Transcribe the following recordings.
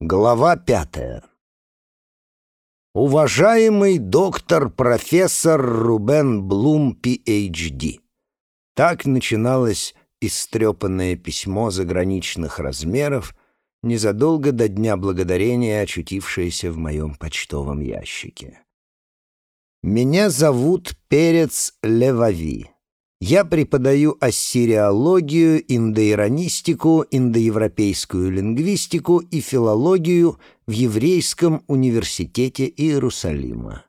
Глава пятая. Уважаемый доктор-профессор Рубен Блум, Пи-Эйч-Ди. Так начиналось истрепанное письмо заграничных размеров, незадолго до Дня Благодарения, очутившееся в моем почтовом ящике. «Меня зовут Перец Левави. Я преподаю ассириологию, индоиронистику, индоевропейскую лингвистику и филологию в Еврейском университете Иерусалима.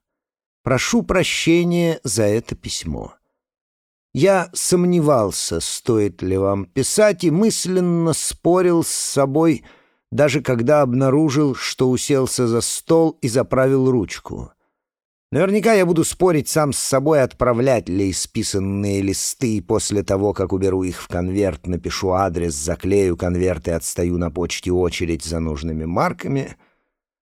Прошу прощения за это письмо. Я сомневался, стоит ли вам писать, и мысленно спорил с собой, даже когда обнаружил, что уселся за стол и заправил ручку. Наверняка я буду спорить сам с собой, отправлять ли исписанные листы, и после того, как уберу их в конверт, напишу адрес, заклею конверт и отстаю на почте очередь за нужными марками.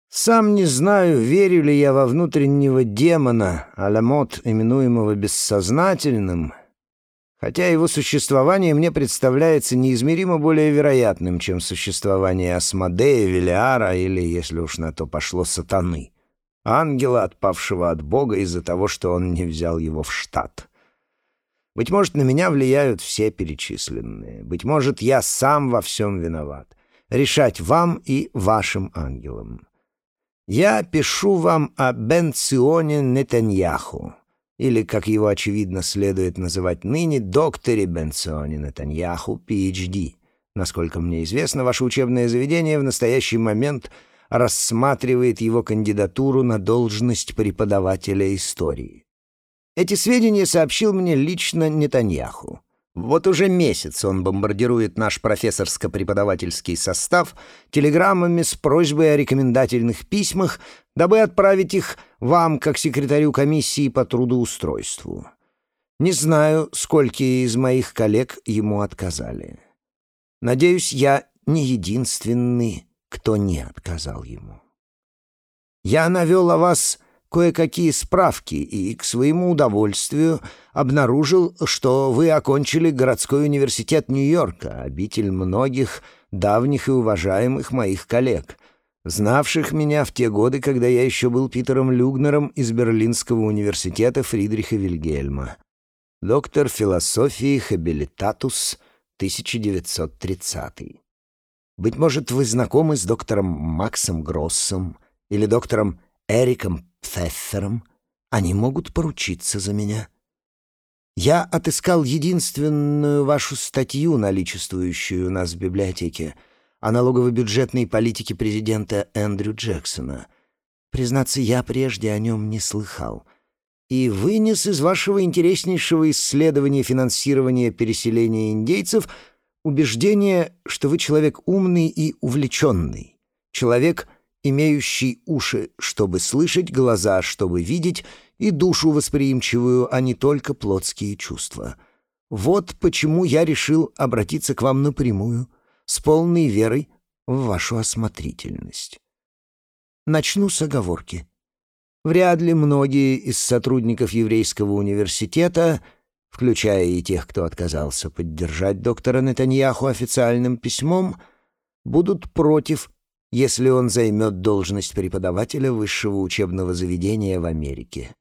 Сам не знаю, верю ли я во внутреннего демона, аламот, именуемого бессознательным, хотя его существование мне представляется неизмеримо более вероятным, чем существование Асмодея, Велиара или, если уж на то пошло, сатаны ангела, отпавшего от Бога из-за того, что он не взял его в штат. Быть может, на меня влияют все перечисленные. Быть может, я сам во всем виноват. Решать вам и вашим ангелам. Я пишу вам о Бенционе Нетаньяху, или, как его, очевидно, следует называть ныне, докторе Бенционе Нетаньяху, PhD. Насколько мне известно, ваше учебное заведение в настоящий момент — рассматривает его кандидатуру на должность преподавателя истории. Эти сведения сообщил мне лично Нетаньяху. Вот уже месяц он бомбардирует наш профессорско-преподавательский состав телеграммами с просьбой о рекомендательных письмах, дабы отправить их вам, как секретарю комиссии по трудоустройству. Не знаю, сколько из моих коллег ему отказали. Надеюсь, я не единственный, кто не отказал ему. Я навел о вас кое-какие справки и, к своему удовольствию, обнаружил, что вы окончили городской университет Нью-Йорка, обитель многих давних и уважаемых моих коллег, знавших меня в те годы, когда я еще был Питером Люгнером из Берлинского университета Фридриха Вильгельма, доктор философии хабилитатус 1930. Быть может, вы знакомы с доктором Максом Гроссом или доктором Эриком Пфеффером. Они могут поручиться за меня. Я отыскал единственную вашу статью, наличествующую у нас в библиотеке, о налогово-бюджетной политике президента Эндрю Джексона. Признаться, я прежде о нем не слыхал. И вынес из вашего интереснейшего исследования финансирования переселения индейцев — убеждение, что вы человек умный и увлеченный, человек, имеющий уши, чтобы слышать, глаза, чтобы видеть, и душу восприимчивую, а не только плотские чувства. Вот почему я решил обратиться к вам напрямую, с полной верой в вашу осмотрительность. Начну с оговорки. Вряд ли многие из сотрудников еврейского университета — включая и тех, кто отказался поддержать доктора Нетаньяху официальным письмом, будут против, если он займет должность преподавателя высшего учебного заведения в Америке.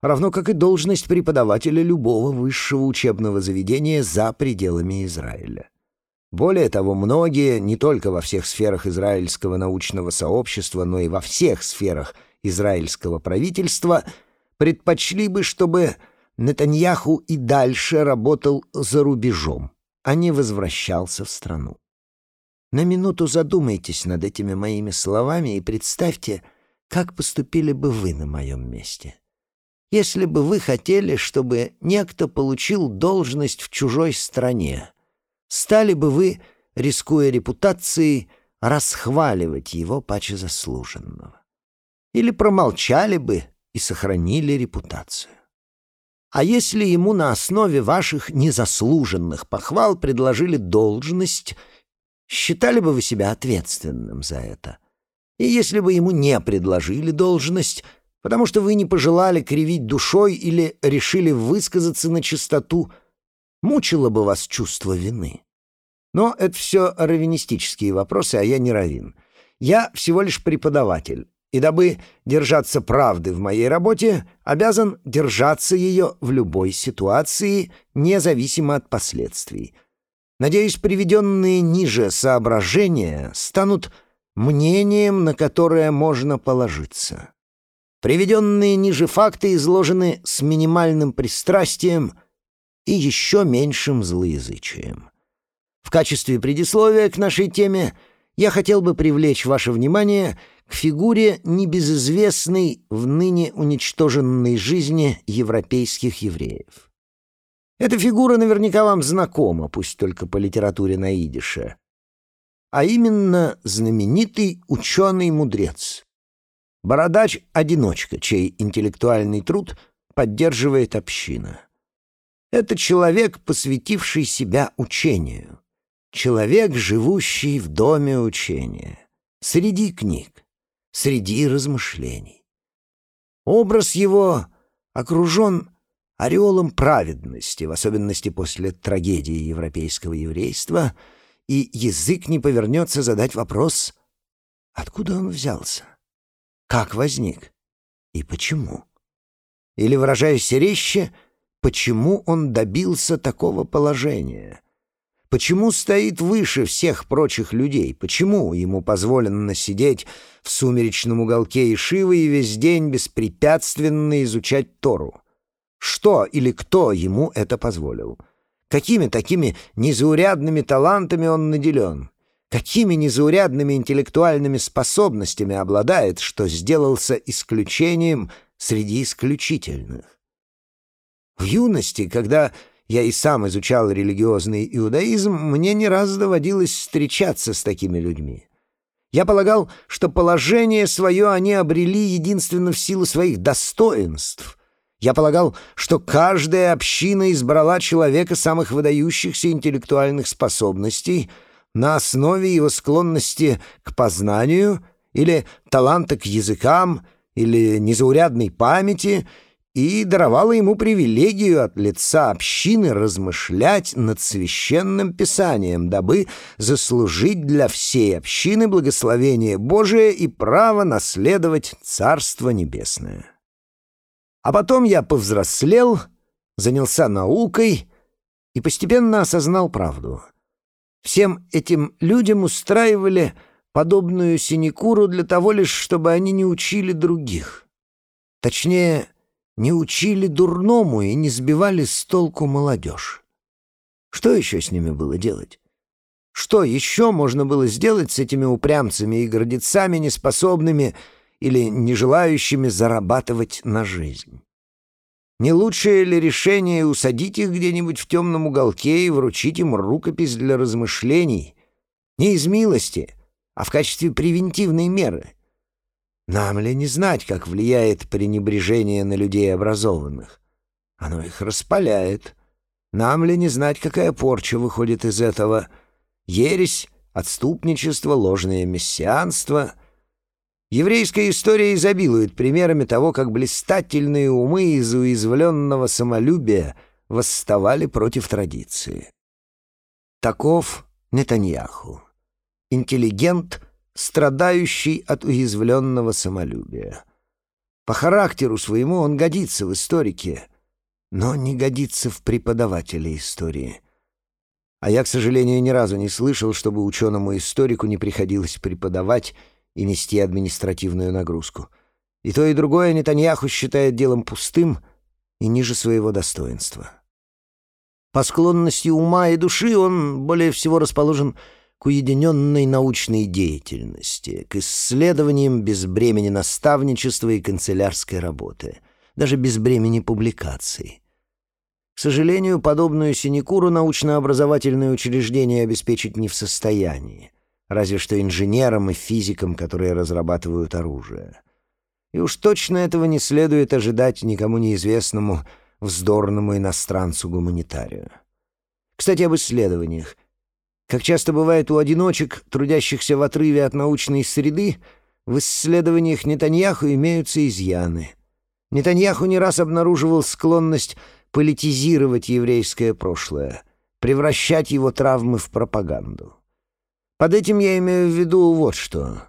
Равно как и должность преподавателя любого высшего учебного заведения за пределами Израиля. Более того, многие, не только во всех сферах израильского научного сообщества, но и во всех сферах израильского правительства, предпочли бы, чтобы Нетаньяху и дальше работал за рубежом, а не возвращался в страну. На минуту задумайтесь над этими моими словами и представьте, как поступили бы вы на моем месте. Если бы вы хотели, чтобы некто получил должность в чужой стране, стали бы вы, рискуя репутацией, расхваливать его паче заслуженного? Или промолчали бы и сохранили репутацию? А если ему на основе ваших незаслуженных похвал предложили должность, считали бы вы себя ответственным за это? И если бы ему не предложили должность, потому что вы не пожелали кривить душой или решили высказаться на чистоту, мучило бы вас чувство вины? Но это все раввинистические вопросы, а я не раввин. Я всего лишь преподаватель, и дабы держаться правды в моей работе, обязан держаться ее в любой ситуации, независимо от последствий. Надеюсь, приведенные ниже соображения станут мнением, на которое можно положиться. Приведенные ниже факты изложены с минимальным пристрастием и еще меньшим злоязычием. В качестве предисловия к нашей теме я хотел бы привлечь ваше внимание к фигуре небезызвестной в ныне уничтоженной жизни европейских евреев. Эта фигура наверняка вам знакома, пусть только по литературе на идише. А именно знаменитый ученый-мудрец. Бородач-одиночка, чей интеллектуальный труд поддерживает община. Это человек, посвятивший себя учению. Человек, живущий в доме учения, среди книг, среди размышлений. Образ его окружен ореолом праведности, в особенности после трагедии европейского еврейства, и язык не повернется задать вопрос, откуда он взялся, как возник и почему. Или, выражаясь резче, почему он добился такого положения — Почему стоит выше всех прочих людей? Почему ему позволено сидеть в сумеречном уголке Ишивы и весь день беспрепятственно изучать Тору? Что или кто ему это позволил? Какими такими незаурядными талантами он наделен? Какими незаурядными интеллектуальными способностями обладает, что сделался исключением среди исключительных? В юности, когда я и сам изучал религиозный иудаизм, мне не раз доводилось встречаться с такими людьми. Я полагал, что положение свое они обрели единственно в силу своих достоинств. Я полагал, что каждая община избрала человека самых выдающихся интеллектуальных способностей на основе его склонности к познанию или таланта к языкам или незаурядной памяти — и даровала ему привилегию от лица общины размышлять над священным писанием, дабы заслужить для всей общины благословение Божие и право наследовать Царство Небесное. А потом я повзрослел, занялся наукой и постепенно осознал правду. Всем этим людям устраивали подобную синекуру для того лишь, чтобы они не учили других. Точнее, не учили дурному и не сбивали с толку молодежь. Что еще с ними было делать? Что еще можно было сделать с этими упрямцами и гордецами, неспособными или не желающими зарабатывать на жизнь? Не лучшее ли решение усадить их где-нибудь в темном уголке и вручить им рукопись для размышлений? Не из милости, а в качестве превентивной меры — нам ли не знать, как влияет пренебрежение на людей образованных? Оно их распаляет. Нам ли не знать, какая порча выходит из этого? Ересь, отступничество, ложное мессианство. Еврейская история изобилует примерами того, как блистательные умы из уязвленного самолюбия восставали против традиции. Таков Нетаньяху. Интеллигент — страдающий от уязвленного самолюбия. По характеру своему он годится в историке, но не годится в преподавателе истории. А я, к сожалению, ни разу не слышал, чтобы ученому-историку не приходилось преподавать и нести административную нагрузку. И то, и другое Нетаньяху считает делом пустым и ниже своего достоинства. По склонности ума и души он более всего расположен к уединенной научной деятельности, к исследованиям без бремени наставничества и канцелярской работы, даже без бремени публикаций. К сожалению, подобную синекуру научно-образовательные учреждения обеспечить не в состоянии, разве что инженерам и физикам, которые разрабатывают оружие. И уж точно этого не следует ожидать никому неизвестному вздорному иностранцу-гуманитарию. Кстати, об исследованиях — как часто бывает у одиночек, трудящихся в отрыве от научной среды, в исследованиях Нетаньяху имеются изъяны. Нетаньяху не раз обнаруживал склонность политизировать еврейское прошлое, превращать его травмы в пропаганду. Под этим я имею в виду вот что.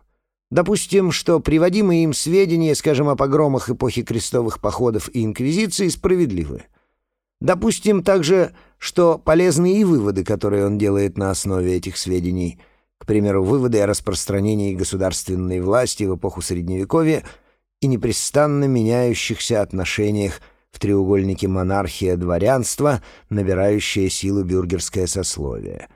Допустим, что приводимые им сведения, скажем, о погромах эпохи крестовых походов и инквизиции, справедливы. Допустим также, что полезны и выводы, которые он делает на основе этих сведений. К примеру, выводы о распространении государственной власти в эпоху Средневековья и непрестанно меняющихся отношениях в треугольнике монархия-дворянство, набирающее силу бюргерское сословие.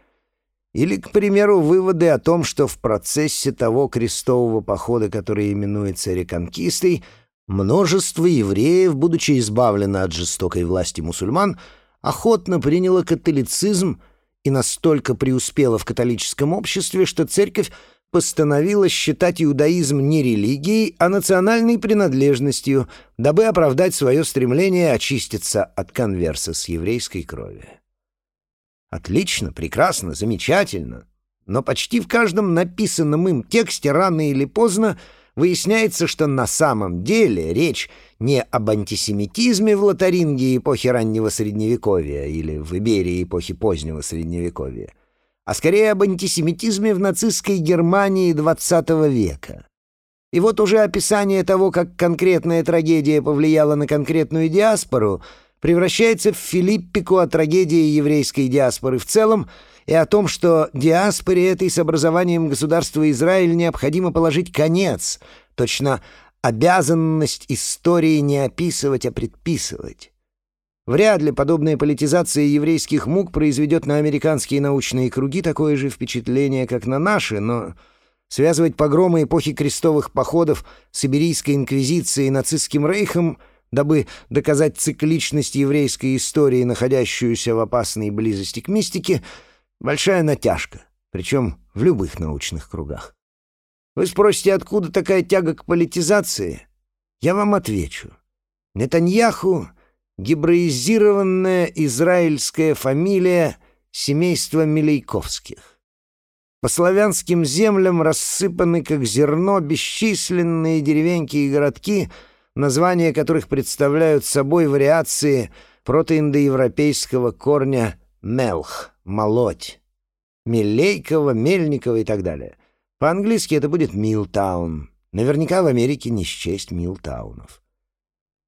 Или, к примеру, выводы о том, что в процессе того крестового похода, который именуется реконкистой, множество евреев, будучи избавлено от жестокой власти мусульман, охотно приняло католицизм и настолько преуспело в католическом обществе, что церковь постановила считать иудаизм не религией, а национальной принадлежностью, дабы оправдать свое стремление очиститься от конверса с еврейской крови. Отлично, прекрасно, замечательно. Но почти в каждом написанном им тексте рано или поздно выясняется, что на самом деле речь не об антисемитизме в Лотарингии эпохи раннего Средневековья или в Иберии эпохи позднего Средневековья, а скорее об антисемитизме в нацистской Германии XX века. И вот уже описание того, как конкретная трагедия повлияла на конкретную диаспору, превращается в филиппику о трагедии еврейской диаспоры в целом и о том, что диаспоре этой с образованием государства Израиль необходимо положить конец, точно обязанность истории не описывать, а предписывать. Вряд ли подобная политизация еврейских мук произведет на американские научные круги такое же впечатление, как на наши, но связывать погромы эпохи крестовых походов с Иберийской инквизицией и нацистским рейхом, дабы доказать цикличность еврейской истории, находящуюся в опасной близости к мистике, большая натяжка, причем в любых научных кругах. Вы спросите, откуда такая тяга к политизации? Я вам отвечу. Нетаньяху — гибраизированная израильская фамилия семейства Милейковских. По славянским землям рассыпаны, как зерно, бесчисленные деревеньки и городки, названия которых представляют собой вариации протоиндоевропейского корня «мелх» — «молоть», «милейкова», «мельникова» и так далее. По-английски это будет «милтаун». Наверняка в Америке не счесть милтаунов.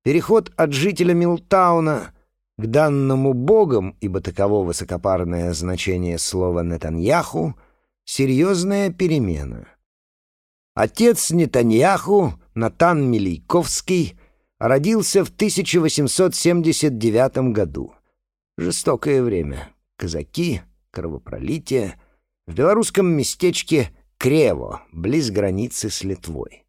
Переход от жителя Милтауна к данному богам, ибо таково высокопарное значение слова «Нетаньяху», — серьезная перемена. Отец Нетаньяху, Натан Милейковский, родился в 1879 году. Жестокое время. Казаки, кровопролитие. В белорусском местечке Крево, близ границы с Литвой.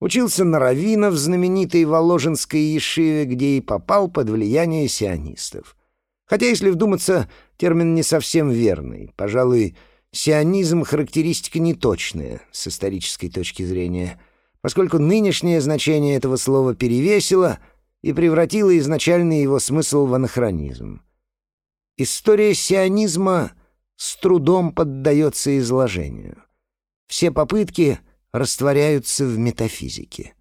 Учился на раввина в знаменитой Воложенской Ешиве, где и попал под влияние сионистов. Хотя, если вдуматься, термин не совсем верный. Пожалуй, сионизм — характеристика неточная с исторической точки зрения, поскольку нынешнее значение этого слова перевесило и превратило изначальный его смысл в анахронизм. История сионизма с трудом поддается изложению. Все попытки — растворяются в метафизике.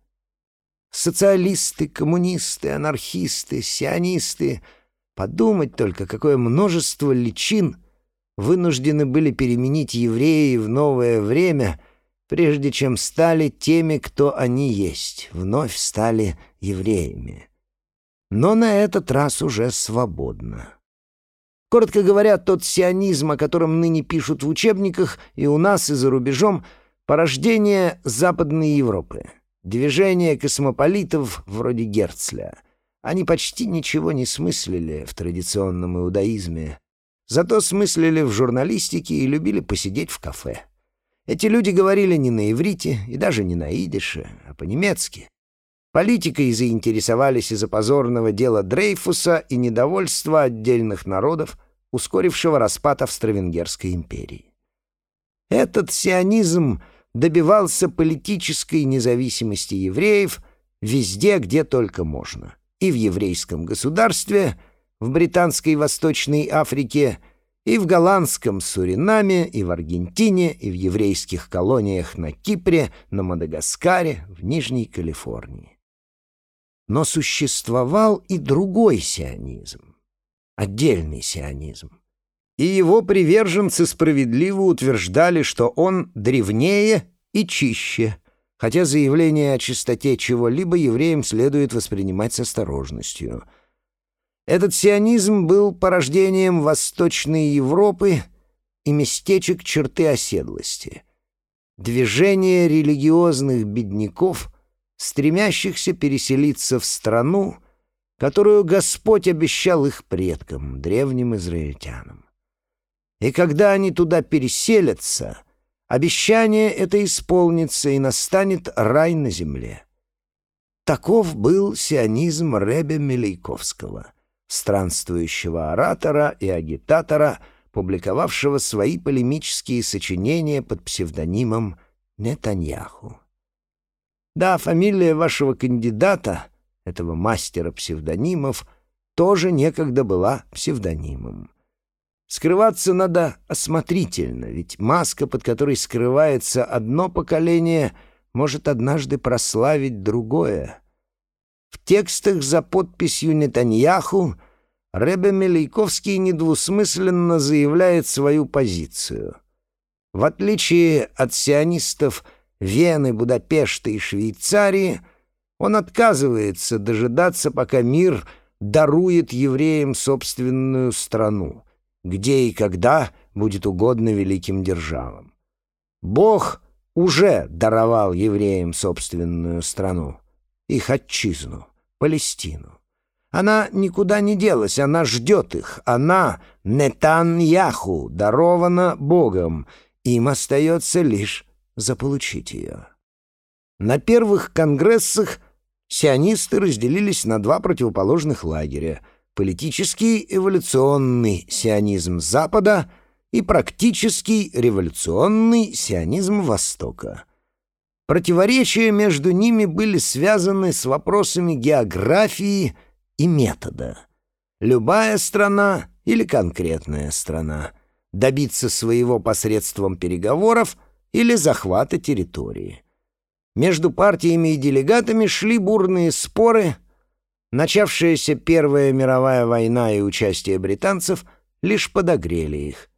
Социалисты, коммунисты, анархисты, сионисты — подумать только, какое множество личин вынуждены были переменить евреи в новое время, прежде чем стали теми, кто они есть, вновь стали евреями. Но на этот раз уже свободно. Коротко говоря, тот сионизм, о котором ныне пишут в учебниках и у нас, и за рубежом — Порождение Западной Европы. Движение космополитов вроде Герцля. Они почти ничего не смыслили в традиционном иудаизме. Зато смыслили в журналистике и любили посидеть в кафе. Эти люди говорили не на иврите и даже не на идише, а по-немецки. Политикой заинтересовались из-за позорного дела Дрейфуса и недовольства отдельных народов, ускорившего распад Австро-Венгерской империи. Этот сионизм добивался политической независимости евреев везде, где только можно. И в еврейском государстве, в британской Восточной Африке, и в голландском Суринаме, и в Аргентине, и в еврейских колониях на Кипре, на Мадагаскаре, в Нижней Калифорнии. Но существовал и другой сионизм, отдельный сионизм и его приверженцы справедливо утверждали, что он древнее и чище, хотя заявление о чистоте чего-либо евреям следует воспринимать с осторожностью. Этот сионизм был порождением Восточной Европы и местечек черты оседлости. Движение религиозных бедняков, стремящихся переселиться в страну, которую Господь обещал их предкам, древним израильтянам. И когда они туда переселятся, обещание это исполнится, и настанет рай на земле. Таков был сионизм Ребе Милейковского, странствующего оратора и агитатора, публиковавшего свои полемические сочинения под псевдонимом Нетаньяху. Да, фамилия вашего кандидата, этого мастера псевдонимов, тоже некогда была псевдонимом. Скрываться надо осмотрительно, ведь маска, под которой скрывается одно поколение, может однажды прославить другое. В текстах за подписью Нетаньяху Ребе Мелейковский недвусмысленно заявляет свою позицию. В отличие от сионистов Вены, Будапешта и Швейцарии, он отказывается дожидаться, пока мир дарует евреям собственную страну — где и когда будет угодно великим державам. Бог уже даровал евреям собственную страну, их отчизну, Палестину. Она никуда не делась, она ждет их. Она, Нетаньяху, дарована Богом. Им остается лишь заполучить ее. На первых конгрессах сионисты разделились на два противоположных лагеря — политический эволюционный сионизм Запада и практический революционный сионизм Востока. Противоречия между ними были связаны с вопросами географии и метода. Любая страна или конкретная страна добиться своего посредством переговоров или захвата территории. Между партиями и делегатами шли бурные споры – Начавшаяся Первая мировая война и участие британцев лишь подогрели их.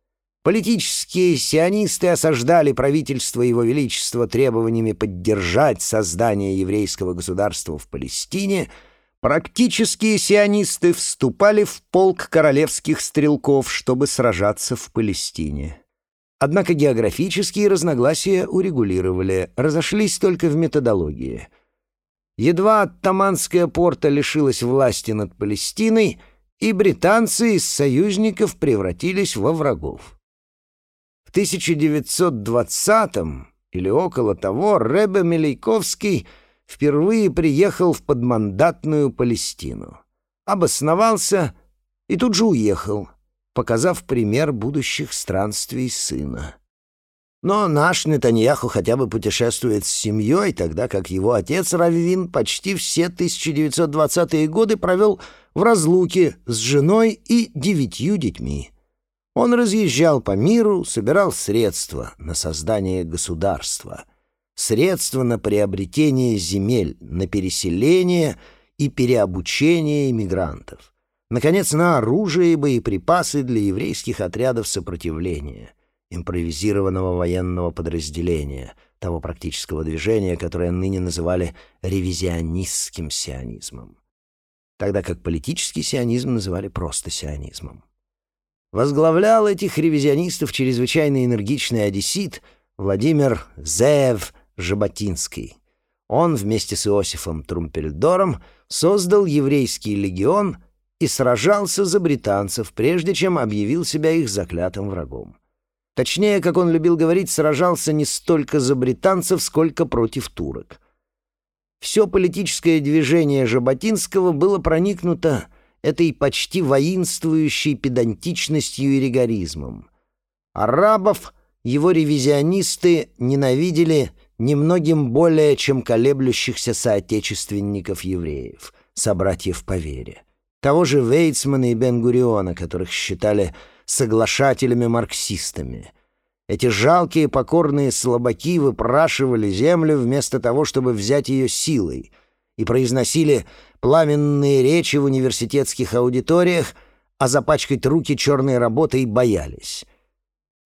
Политические сионисты осаждали правительство Его Величества требованиями поддержать создание еврейского государства в Палестине, практические сионисты вступали в полк королевских стрелков, чтобы сражаться в Палестине. Однако географические разногласия урегулировали, разошлись только в методологии — Едва оттаманская порта лишилась власти над Палестиной, и британцы из союзников превратились во врагов. В 1920-м или около того Ребе Милейковский впервые приехал в подмандатную Палестину, обосновался и тут же уехал, показав пример будущих странствий сына. Но наш Нетаньяху хотя бы путешествует с семьей, тогда как его отец Раввин почти все 1920-е годы провел в разлуке с женой и девятью детьми. Он разъезжал по миру, собирал средства на создание государства, средства на приобретение земель, на переселение и переобучение иммигрантов, наконец, на оружие и боеприпасы для еврейских отрядов сопротивления — импровизированного военного подразделения, того практического движения, которое ныне называли ревизионистским сионизмом, тогда как политический сионизм называли просто сионизмом. Возглавлял этих ревизионистов чрезвычайно энергичный одессит Владимир Зеев Жаботинский. Он вместе с Иосифом Трумпельдором создал еврейский легион и сражался за британцев, прежде чем объявил себя их заклятым врагом. Точнее, как он любил говорить, сражался не столько за британцев, сколько против турок. Все политическое движение Жаботинского было проникнуто этой почти воинствующей педантичностью и ригоризмом. Арабов его ревизионисты ненавидели немногим более, чем колеблющихся соотечественников евреев, собратьев по вере. Того же Вейцмана и Бен-Гуриона, которых считали соглашателями-марксистами. Эти жалкие покорные слабаки выпрашивали землю вместо того, чтобы взять ее силой, и произносили пламенные речи в университетских аудиториях, а запачкать руки черной работой боялись.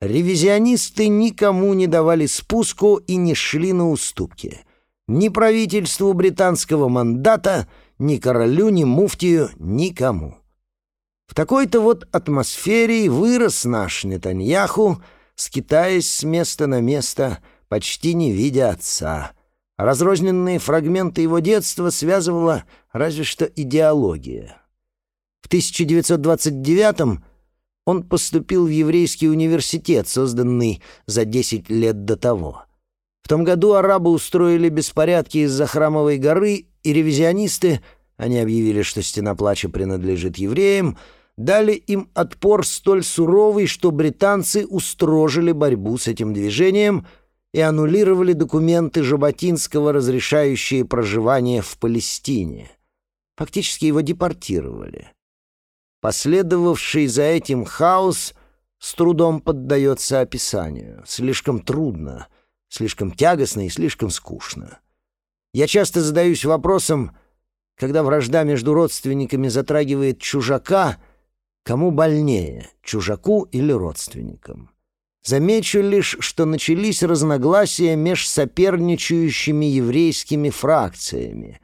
Ревизионисты никому не давали спуску и не шли на уступки. Ни правительству британского мандата, ни королю, ни муфтию, никому. В такой-то вот атмосфере вырос наш Нетаньяху, скитаясь с места на место, почти не видя отца. Разрозненные фрагменты его детства связывала разве что идеология. В 1929 он поступил в еврейский университет, созданный за 10 лет до того. В том году арабы устроили беспорядки из-за Храмовой горы, и ревизионисты, они объявили, что Стена Плача принадлежит евреям, дали им отпор столь суровый, что британцы устрожили борьбу с этим движением и аннулировали документы Жаботинского, разрешающие проживание в Палестине. Фактически его депортировали. Последовавший за этим хаос с трудом поддается описанию. Слишком трудно, слишком тягостно и слишком скучно. Я часто задаюсь вопросом, когда вражда между родственниками затрагивает чужака — Кому больнее, чужаку или родственникам? Замечу лишь, что начались разногласия меж соперничающими еврейскими фракциями.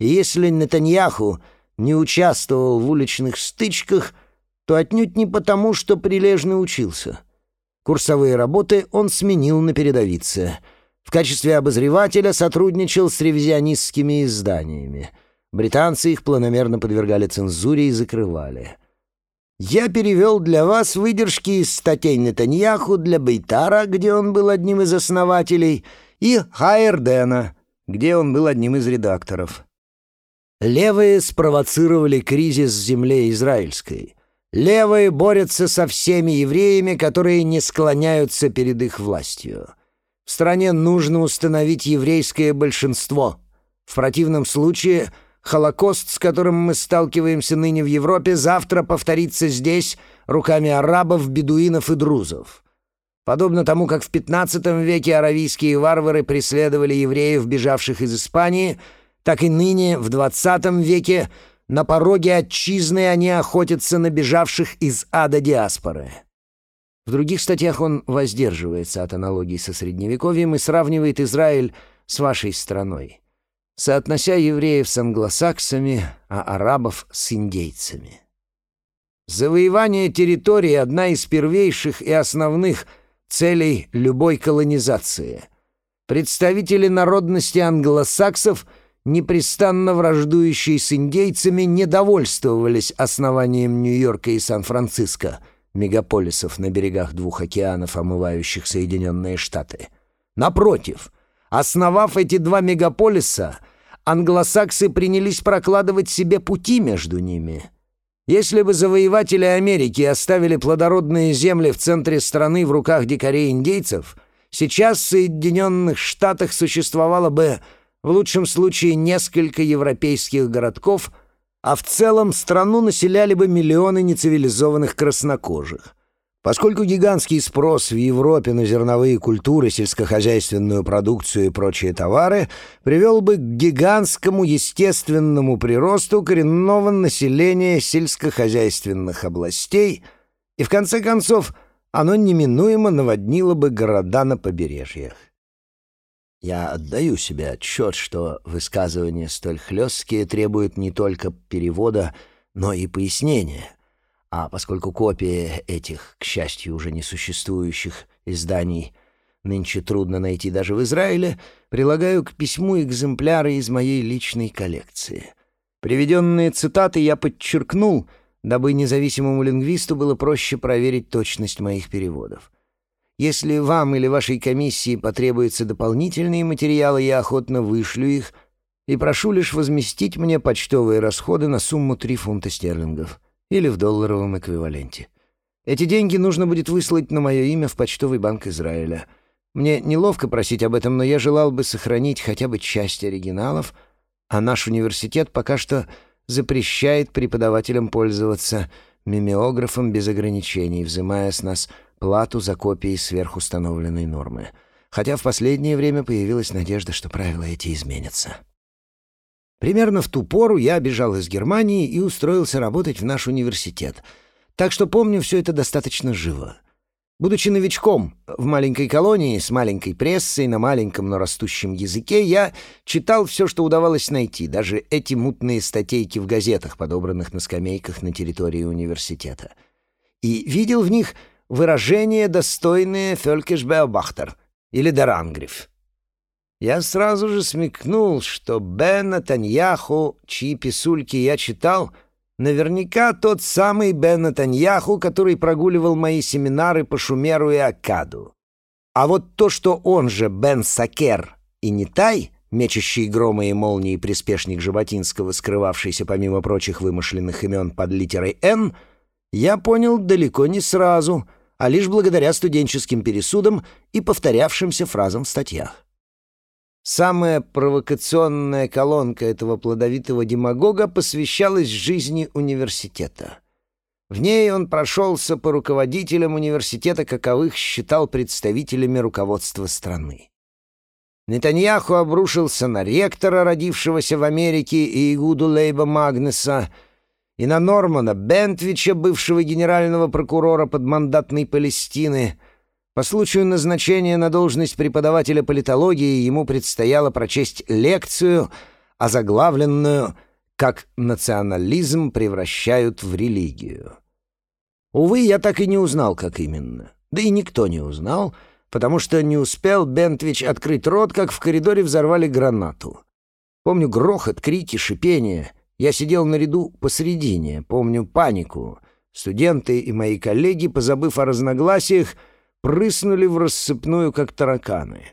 И если Нетаньяху не участвовал в уличных стычках, то отнюдь не потому, что прилежно учился. Курсовые работы он сменил на передовице. В качестве обозревателя сотрудничал с ревизионистскими изданиями. Британцы их планомерно подвергали цензуре и закрывали. Я перевел для вас выдержки из статей Нетаньяху для Бейтара, где он был одним из основателей, и Хайердена, где он был одним из редакторов. Левые спровоцировали кризис в земле израильской. Левые борются со всеми евреями, которые не склоняются перед их властью. В стране нужно установить еврейское большинство. В противном случае Холокост, с которым мы сталкиваемся ныне в Европе, завтра повторится здесь руками арабов, бедуинов и друзов. Подобно тому, как в XV веке аравийские варвары преследовали евреев, бежавших из Испании, так и ныне, в XX веке, на пороге отчизны они охотятся на бежавших из ада диаспоры. В других статьях он воздерживается от аналогий со Средневековьем и сравнивает Израиль с вашей страной соотнося евреев с англосаксами, а арабов с индейцами. Завоевание территории — одна из первейших и основных целей любой колонизации. Представители народности англосаксов, непрестанно враждующие с индейцами, недовольствовались основанием Нью-Йорка и Сан-Франциско, мегаполисов на берегах двух океанов, омывающих Соединенные Штаты. Напротив — Основав эти два мегаполиса, англосаксы принялись прокладывать себе пути между ними. Если бы завоеватели Америки оставили плодородные земли в центре страны в руках дикарей-индейцев, сейчас в Соединенных Штатах существовало бы в лучшем случае несколько европейских городков, а в целом страну населяли бы миллионы нецивилизованных краснокожих. Поскольку гигантский спрос в Европе на зерновые культуры, сельскохозяйственную продукцию и прочие товары привел бы к гигантскому естественному приросту коренного населения сельскохозяйственных областей, и в конце концов оно неминуемо наводнило бы города на побережьях. Я отдаю себе отчет, что высказывания столь хлесткие требуют не только перевода, но и пояснения — а поскольку копии этих, к счастью, уже не существующих изданий нынче трудно найти даже в Израиле, прилагаю к письму экземпляры из моей личной коллекции. Приведенные цитаты я подчеркнул, дабы независимому лингвисту было проще проверить точность моих переводов. Если вам или вашей комиссии потребуются дополнительные материалы, я охотно вышлю их и прошу лишь возместить мне почтовые расходы на сумму 3 фунта стерлингов или в долларовом эквиваленте. Эти деньги нужно будет выслать на мое имя в почтовый банк Израиля. Мне неловко просить об этом, но я желал бы сохранить хотя бы часть оригиналов, а наш университет пока что запрещает преподавателям пользоваться мимеографом без ограничений, взимая с нас плату за копии сверхустановленной нормы. Хотя в последнее время появилась надежда, что правила эти изменятся. Примерно в ту пору я бежал из Германии и устроился работать в наш университет, так что помню все это достаточно живо. Будучи новичком в маленькой колонии с маленькой прессой на маленьком, но растущем языке, я читал все, что удавалось найти, даже эти мутные статейки в газетах, подобранных на скамейках на территории университета. И видел в них выражения, достойные «Фелькешбеобахтер» или «Дарангриф». Я сразу же смекнул, что Бен Натаньяху, чьи писульки я читал — Наверняка тот самый Бен Натаньяху, который прогуливал мои семинары по Шумеру и Акаду. А вот то, что он же Бен Сакер и Нитай, мечущий громы и молнии приспешник Жаботинского, скрывавшийся помимо прочих вымышленных имен под литерой «Н», я понял далеко не сразу, а лишь благодаря студенческим пересудам и повторявшимся фразам в статьях. Самая провокационная колонка этого плодовитого демагога посвящалась жизни университета. В ней он прошелся по руководителям университета, каковых считал представителями руководства страны. Нетаньяху обрушился на ректора, родившегося в Америке, и Игуду Лейба Магнеса, и на Нормана Бентвича, бывшего генерального прокурора подмандатной Палестины — по случаю назначения на должность преподавателя политологии ему предстояло прочесть лекцию, озаглавленную «Как национализм превращают в религию». Увы, я так и не узнал, как именно. Да и никто не узнал, потому что не успел Бентвич открыть рот, как в коридоре взорвали гранату. Помню грохот, крики, шипение. Я сидел на ряду посредине, помню панику. Студенты и мои коллеги, позабыв о разногласиях, прыснули в рассыпную, как тараканы.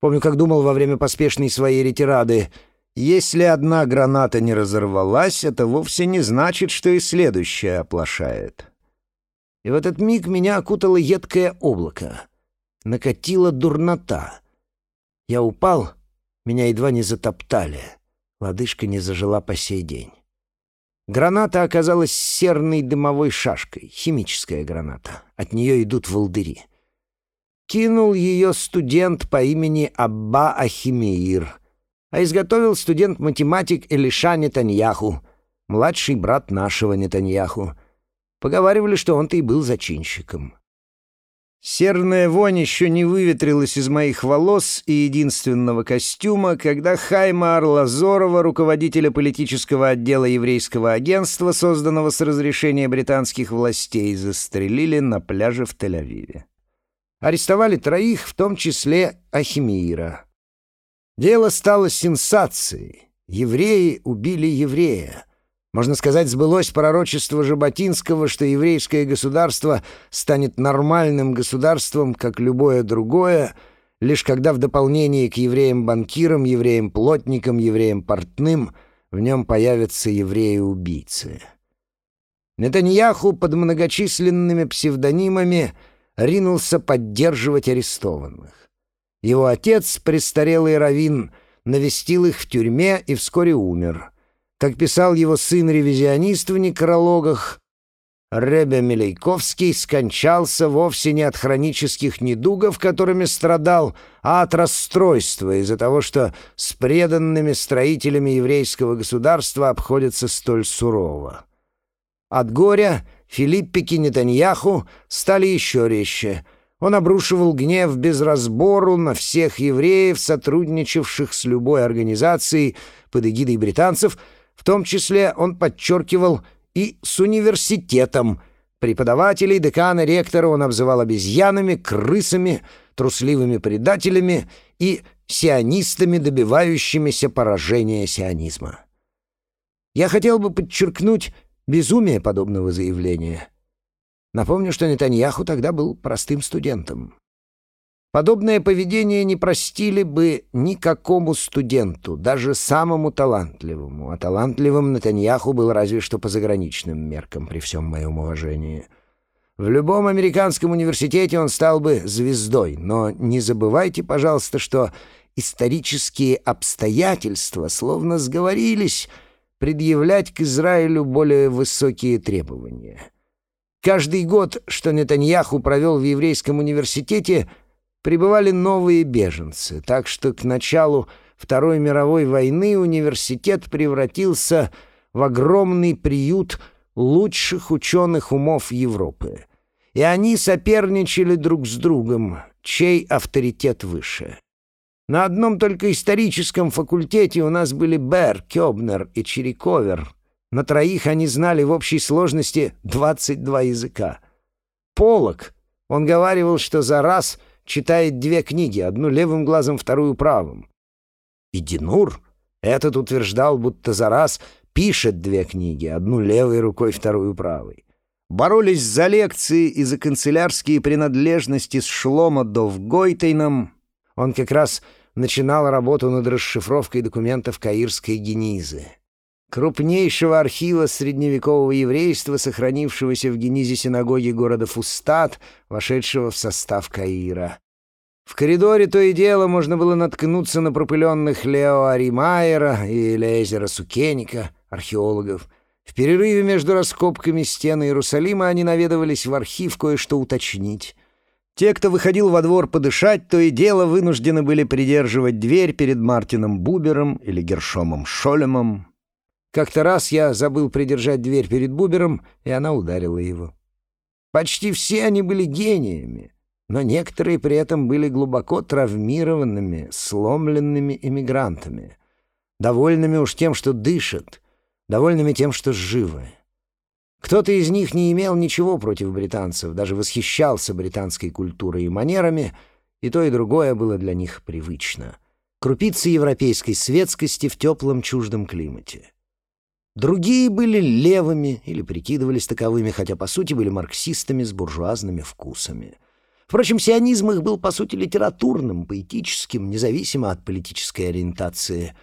Помню, как думал во время поспешной своей ретирады, если одна граната не разорвалась, это вовсе не значит, что и следующая оплошает. И в этот миг меня окутало едкое облако. Накатила дурнота. Я упал, меня едва не затоптали. Лодыжка не зажила по сей день. Граната оказалась серной дымовой шашкой, химическая граната. От нее идут волдыри кинул ее студент по имени Абба Ахимеир, а изготовил студент-математик Элиша Нетаньяху, младший брат нашего Нетаньяху. Поговаривали, что он-то и был зачинщиком. Серная вонь еще не выветрилась из моих волос и единственного костюма, когда Хайма Арлазорова, руководителя политического отдела еврейского агентства, созданного с разрешения британских властей, застрелили на пляже в Тель-Авиве. Арестовали троих, в том числе Ахимиира. Дело стало сенсацией. Евреи убили еврея. Можно сказать, сбылось пророчество Жаботинского, что еврейское государство станет нормальным государством, как любое другое, лишь когда в дополнение к евреям-банкирам, евреям-плотникам, евреям-портным в нем появятся евреи-убийцы. Нетаньяху под многочисленными псевдонимами — ринулся поддерживать арестованных. Его отец, престарелый раввин, навестил их в тюрьме и вскоре умер. Как писал его сын-ревизионист в некрологах, Ребе Милейковский скончался вовсе не от хронических недугов, которыми страдал, а от расстройства из-за того, что с преданными строителями еврейского государства обходятся столь сурово. От горя Филиппики Нетаньяху стали еще резче. Он обрушивал гнев без разбору на всех евреев, сотрудничавших с любой организацией под эгидой британцев, в том числе он подчеркивал и с университетом. Преподавателей, декана, ректора он обзывал обезьянами, крысами, трусливыми предателями и сионистами, добивающимися поражения сионизма. Я хотел бы подчеркнуть Безумие подобного заявления. Напомню, что Нетаньяху тогда был простым студентом. Подобное поведение не простили бы никакому студенту, даже самому талантливому. А талантливым Нетаньяху был разве что по заграничным меркам, при всем моем уважении. В любом американском университете он стал бы звездой, но не забывайте, пожалуйста, что исторические обстоятельства словно сговорились — предъявлять к Израилю более высокие требования. Каждый год, что Нетаньяху провел в еврейском университете, прибывали новые беженцы, так что к началу Второй мировой войны университет превратился в огромный приют лучших ученых умов Европы. и они соперничали друг с другом, чей авторитет выше. На одном только историческом факультете у нас были Бер, Кёбнер и Чериковер. На троих они знали в общей сложности 22 языка. Полок, он говаривал, что за раз читает две книги, одну левым глазом, вторую правым. И Динур, этот утверждал, будто за раз пишет две книги, одну левой рукой, вторую правой. Боролись за лекции и за канцелярские принадлежности с Шломо Довгойтейном. Он как раз начинал работу над расшифровкой документов Каирской Генизы, крупнейшего архива средневекового еврейства, сохранившегося в Генизе синагоги города Фустат, вошедшего в состав Каира. В коридоре то и дело можно было наткнуться на пропыленных Лео Аримайера и Лезера Сукеника, археологов. В перерыве между раскопками стены Иерусалима они наведывались в архив кое-что уточнить. Те, кто выходил во двор подышать, то и дело вынуждены были придерживать дверь перед Мартином Бубером или Гершомом Шолемом. Как-то раз я забыл придержать дверь перед Бубером, и она ударила его. Почти все они были гениями, но некоторые при этом были глубоко травмированными, сломленными эмигрантами, довольными уж тем, что дышат, довольными тем, что живы. Кто-то из них не имел ничего против британцев, даже восхищался британской культурой и манерами, и то и другое было для них привычно. Крупицы европейской светскости в теплом чуждом климате. Другие были левыми или прикидывались таковыми, хотя по сути были марксистами с буржуазными вкусами. Впрочем, сионизм их был по сути литературным, поэтическим, независимо от политической ориентации.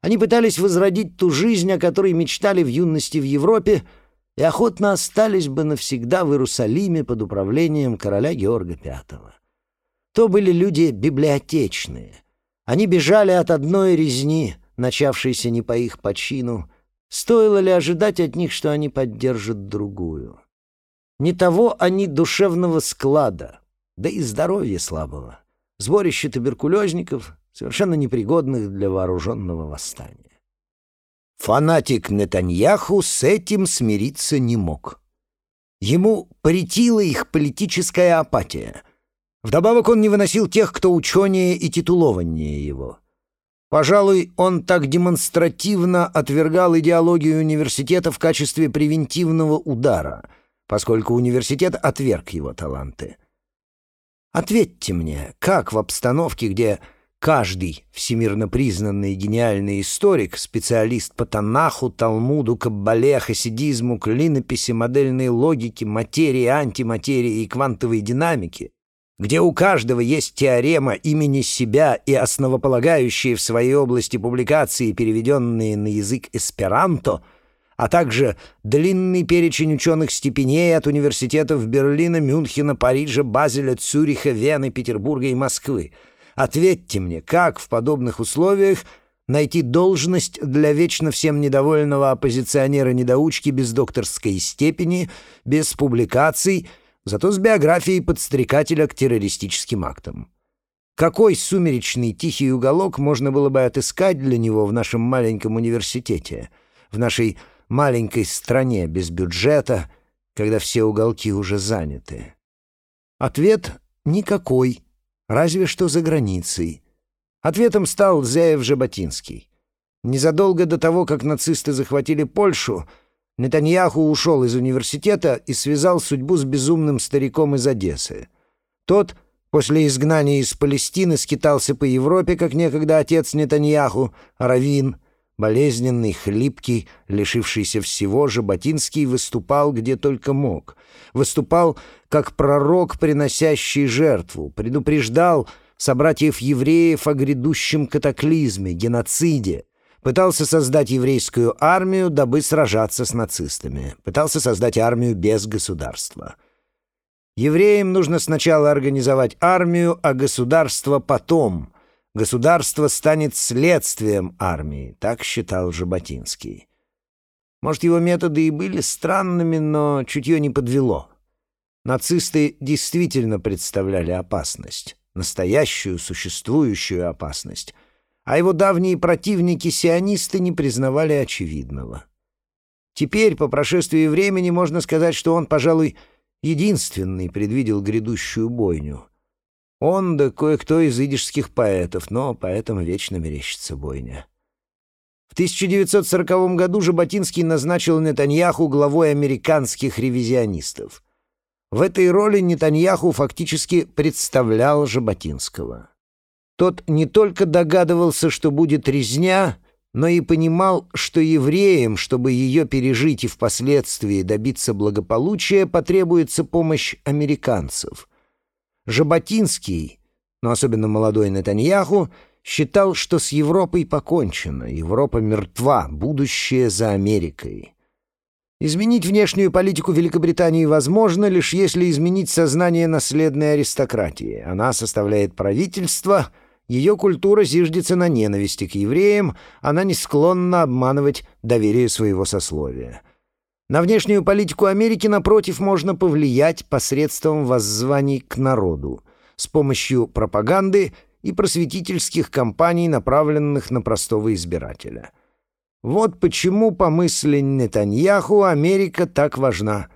Они пытались возродить ту жизнь, о которой мечтали в юности в Европе — и охотно остались бы навсегда в Иерусалиме под управлением короля Георга V. То были люди библиотечные. Они бежали от одной резни, начавшейся не по их почину. Стоило ли ожидать от них, что они поддержат другую? Не того они душевного склада, да и здоровья слабого. Сборище туберкулезников, совершенно непригодных для вооруженного восстания. Фанатик Нетаньяху с этим смириться не мог. Ему претила их политическая апатия. Вдобавок он не выносил тех, кто ученее и титулованнее его. Пожалуй, он так демонстративно отвергал идеологию университета в качестве превентивного удара, поскольку университет отверг его таланты. Ответьте мне, как в обстановке, где Каждый всемирно признанный гениальный историк, специалист по Танаху, Талмуду, Каббале, хасидизму, клинописи, модельной логике, материи, антиматерии и квантовой динамике, где у каждого есть теорема имени себя и основополагающие в своей области публикации, переведенные на язык эсперанто, а также длинный перечень ученых степеней от университетов Берлина, Мюнхена, Парижа, Базеля, Цюриха, Вены, Петербурга и Москвы — Ответьте мне, как в подобных условиях найти должность для вечно всем недовольного оппозиционера-недоучки без докторской степени, без публикаций, зато с биографией подстрекателя к террористическим актам? Какой сумеречный тихий уголок можно было бы отыскать для него в нашем маленьком университете, в нашей маленькой стране без бюджета, когда все уголки уже заняты? Ответ — никакой разве что за границей. Ответом стал Зяев-Жаботинский. Незадолго до того, как нацисты захватили Польшу, Нетаньяху ушел из университета и связал судьбу с безумным стариком из Одессы. Тот после изгнания из Палестины скитался по Европе, как некогда отец Нетаньяху, Равин, болезненный, хлипкий, лишившийся всего, Жаботинский выступал где только мог. Выступал как пророк, приносящий жертву, предупреждал собратьев-евреев о грядущем катаклизме, геноциде, пытался создать еврейскую армию, дабы сражаться с нацистами, пытался создать армию без государства. Евреям нужно сначала организовать армию, а государство потом. Государство станет следствием армии, так считал Жаботинский. Может, его методы и были странными, но чутье не подвело. Нацисты действительно представляли опасность, настоящую, существующую опасность, а его давние противники-сионисты не признавали очевидного. Теперь, по прошествии времени, можно сказать, что он, пожалуй, единственный предвидел грядущую бойню. Он да кое-кто из идишских поэтов, но поэтам вечно мерещится бойня. В 1940 году Жаботинский назначил Нетаньяху главой американских ревизионистов. В этой роли Нетаньяху фактически представлял Жаботинского. Тот не только догадывался, что будет резня, но и понимал, что евреям, чтобы ее пережить и впоследствии добиться благополучия, потребуется помощь американцев. Жаботинский, но особенно молодой Нетаньяху, считал, что с Европой покончено, Европа мертва, будущее за Америкой. Изменить внешнюю политику Великобритании возможно, лишь если изменить сознание наследной аристократии. Она составляет правительство, ее культура зиждется на ненависти к евреям, она не склонна обманывать доверие своего сословия. На внешнюю политику Америки, напротив, можно повлиять посредством воззваний к народу, с помощью пропаганды и просветительских кампаний, направленных на простого избирателя. Вот почему, по мысли Нетаньяху, Америка так важна.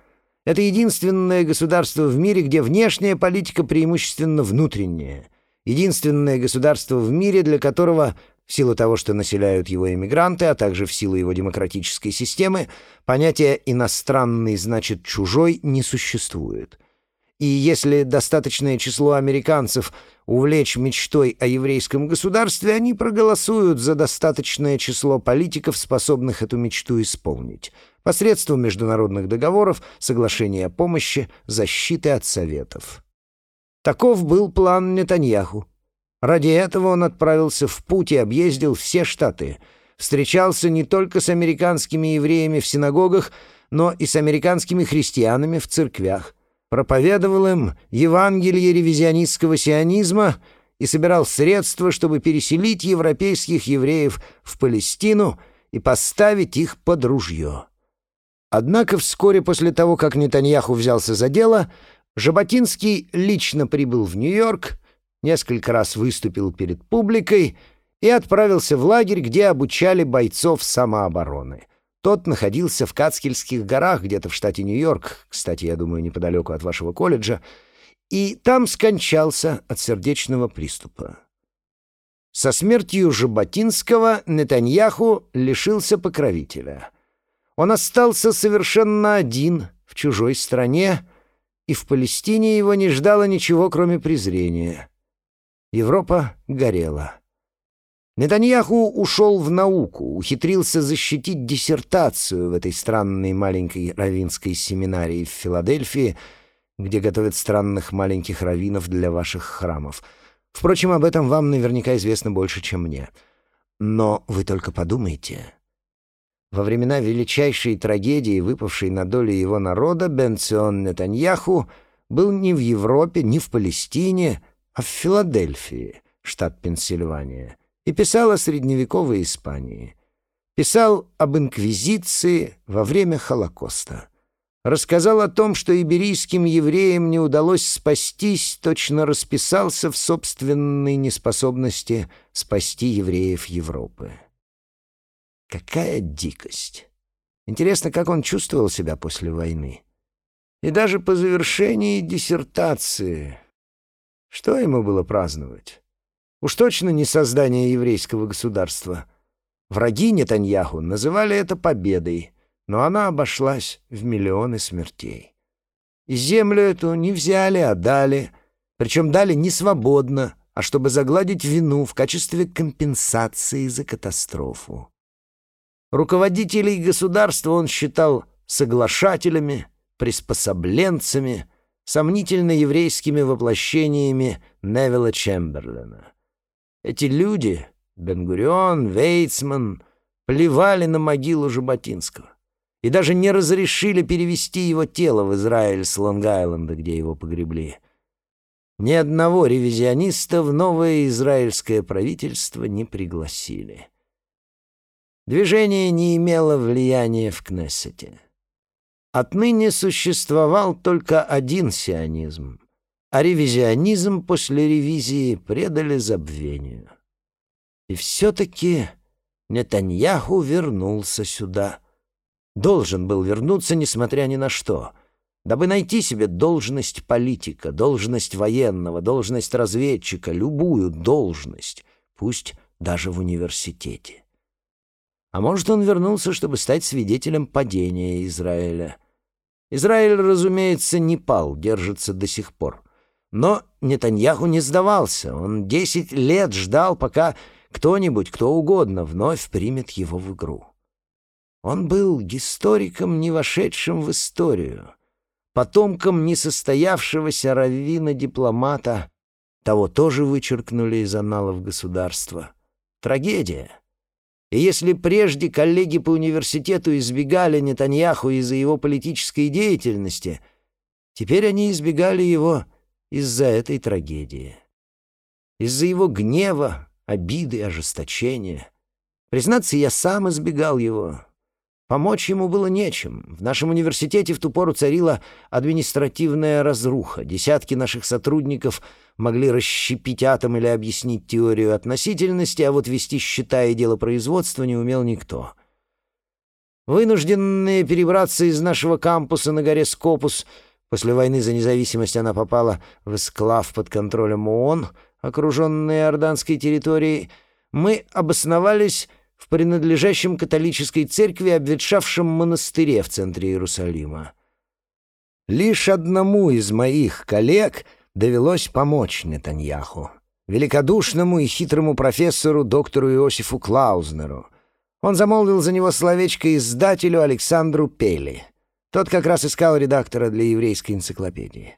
Это единственное государство в мире, где внешняя политика преимущественно внутренняя. Единственное государство в мире, для которого, в силу того, что населяют его иммигранты, а также в силу его демократической системы, понятие «иностранный» значит «чужой» не существует. И если достаточное число американцев увлечь мечтой о еврейском государстве, они проголосуют за достаточное число политиков, способных эту мечту исполнить, посредством международных договоров, соглашений о помощи, защиты от советов. Таков был план Нетаньяху. Ради этого он отправился в путь и объездил все штаты. Встречался не только с американскими евреями в синагогах, но и с американскими христианами в церквях проповедовал им Евангелие ревизионистского сионизма и собирал средства, чтобы переселить европейских евреев в Палестину и поставить их под ружье. Однако вскоре после того, как Нетаньяху взялся за дело, Жаботинский лично прибыл в Нью-Йорк, несколько раз выступил перед публикой и отправился в лагерь, где обучали бойцов самообороны. Тот находился в Кацкельских горах, где-то в штате Нью-Йорк, кстати, я думаю, неподалеку от вашего колледжа, и там скончался от сердечного приступа. Со смертью Жаботинского Нетаньяху лишился покровителя. Он остался совершенно один в чужой стране, и в Палестине его не ждало ничего, кроме презрения. Европа горела. Нетаньяху ушел в науку, ухитрился защитить диссертацию в этой странной маленькой равинской семинарии в Филадельфии, где готовят странных маленьких раввинов для ваших храмов. Впрочем, об этом вам наверняка известно больше, чем мне. Но вы только подумайте. Во времена величайшей трагедии, выпавшей на долю его народа, Бенцион Нетаньяху был не в Европе, не в Палестине, а в Филадельфии, штат Пенсильвания и писал о средневековой Испании. Писал об инквизиции во время Холокоста. Рассказал о том, что иберийским евреям не удалось спастись, точно расписался в собственной неспособности спасти евреев Европы. Какая дикость! Интересно, как он чувствовал себя после войны. И даже по завершении диссертации. Что ему было праздновать? Уж точно не создание еврейского государства. Враги Нетаньяху называли это победой, но она обошлась в миллионы смертей. И землю эту не взяли, а дали, причем дали не свободно, а чтобы загладить вину в качестве компенсации за катастрофу. Руководителей государства он считал соглашателями, приспособленцами, сомнительно еврейскими воплощениями Невилла Чемберлина. Эти люди, Бенгурион, Вейцман, плевали на могилу Жаботинского и даже не разрешили перевести его тело в Израиль с Лонг-Айленда, где его погребли. Ни одного ревизиониста в новое израильское правительство не пригласили. Движение не имело влияния в Кнессете. Отныне существовал только один сионизм а ревизионизм после ревизии предали забвению. И все-таки Нетаньяху вернулся сюда. Должен был вернуться, несмотря ни на что. дабы найти себе должность политика, должность военного, должность разведчика, любую должность, пусть даже в университете. А может, он вернулся, чтобы стать свидетелем падения Израиля. Израиль, разумеется, не пал, держится до сих пор. Но Нетаньяху не сдавался. Он десять лет ждал, пока кто-нибудь, кто угодно, вновь примет его в игру. Он был историком, не вошедшим в историю, потомком несостоявшегося раввина-дипломата, того тоже вычеркнули из аналов государства. Трагедия. И если прежде коллеги по университету избегали Нетаньяху из-за его политической деятельности, теперь они избегали его из-за этой трагедии. Из-за его гнева, обиды, ожесточения. Признаться, я сам избегал его. Помочь ему было нечем. В нашем университете в ту пору царила административная разруха. Десятки наших сотрудников могли расщепить атом или объяснить теорию относительности, а вот вести счета и дело производства не умел никто. Вынужденные перебраться из нашего кампуса на горе Скопус, после войны за независимость она попала в эсклав под контролем ООН, окруженной иорданской территорией, мы обосновались в принадлежащем католической церкви обветшавшем монастыре в центре Иерусалима. Лишь одному из моих коллег довелось помочь Нетаньяху, великодушному и хитрому профессору доктору Иосифу Клаузнеру. Он замолвил за него словечко издателю Александру Пели. Тот как раз искал редактора для еврейской энциклопедии.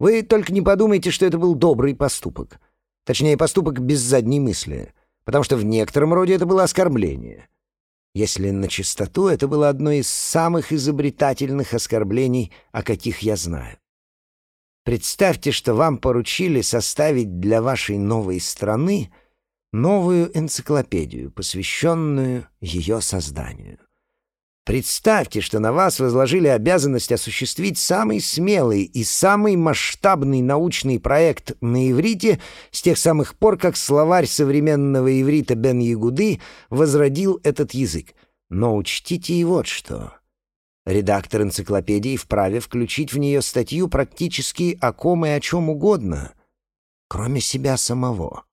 Вы только не подумайте, что это был добрый поступок. Точнее, поступок без задней мысли — потому что в некотором роде это было оскорбление. Если на чистоту, это было одно из самых изобретательных оскорблений, о каких я знаю. Представьте, что вам поручили составить для вашей новой страны новую энциклопедию, посвященную ее созданию. Представьте, что на вас возложили обязанность осуществить самый смелый и самый масштабный научный проект на иврите с тех самых пор, как словарь современного иврита Бен Ягуды возродил этот язык. Но учтите и вот что. Редактор энциклопедии вправе включить в нее статью практически о ком и о чем угодно, кроме себя самого.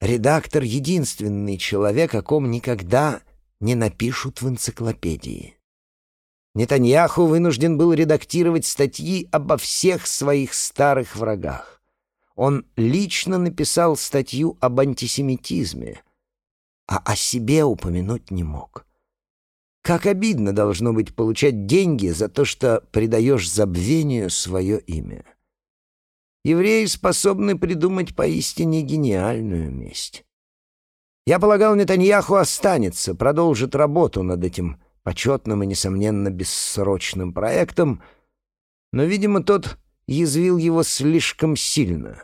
Редактор — единственный человек, о ком никогда не напишут в энциклопедии. Нетаньяху вынужден был редактировать статьи обо всех своих старых врагах. Он лично написал статью об антисемитизме, а о себе упомянуть не мог. Как обидно должно быть получать деньги за то, что придаешь забвению свое имя. Евреи способны придумать поистине гениальную месть. Я полагал, Нетаньяху останется, продолжит работу над этим почетным и, несомненно, бессрочным проектом, но, видимо, тот язвил его слишком сильно.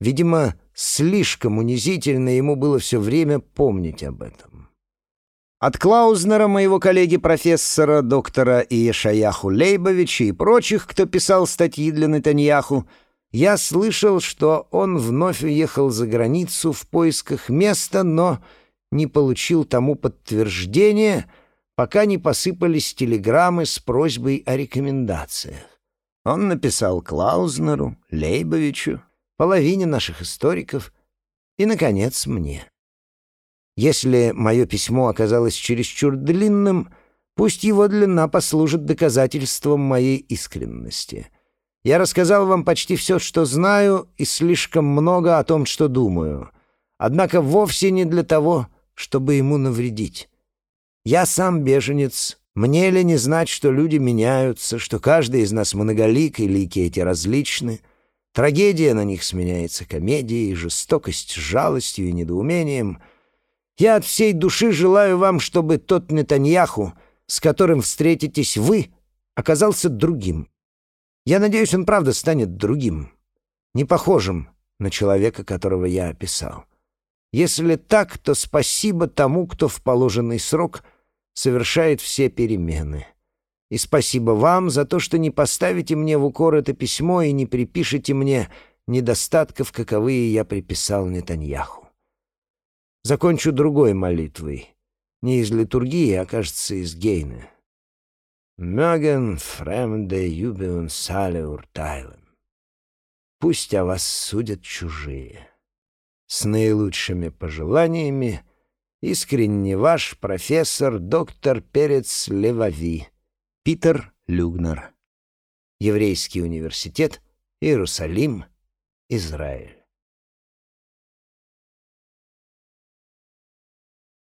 Видимо, слишком унизительно ему было все время помнить об этом. От Клаузнера, моего коллеги-профессора, доктора Иешаяху Лейбовича и прочих, кто писал статьи для Нетаньяху, я слышал, что он вновь уехал за границу в поисках места, но не получил тому подтверждения, пока не посыпались телеграммы с просьбой о рекомендациях. Он написал Клаузнеру, Лейбовичу, половине наших историков и, наконец, мне. Если мое письмо оказалось чересчур длинным, пусть его длина послужит доказательством моей искренности — я рассказал вам почти все, что знаю, и слишком много о том, что думаю. Однако вовсе не для того, чтобы ему навредить. Я сам беженец. Мне ли не знать, что люди меняются, что каждый из нас многолик и лики эти различны? Трагедия на них сменяется комедией, жестокость — жалостью и недоумением. Я от всей души желаю вам, чтобы тот Нетаньяху, с которым встретитесь вы, оказался другим, я надеюсь, он правда станет другим, не похожим на человека, которого я описал. Если так, то спасибо тому, кто в положенный срок совершает все перемены. И спасибо вам за то, что не поставите мне в укор это письмо и не припишете мне недостатков, каковые я приписал Нетаньяху. Закончу другой молитвой. Не из литургии, а, кажется, из Гейна. «Mögen fremde юбиун сале уртайлен». Пусть о вас судят чужие. С наилучшими пожеланиями искренне ваш профессор доктор Перец Левави, Питер Люгнер. Еврейский университет, Иерусалим, Израиль.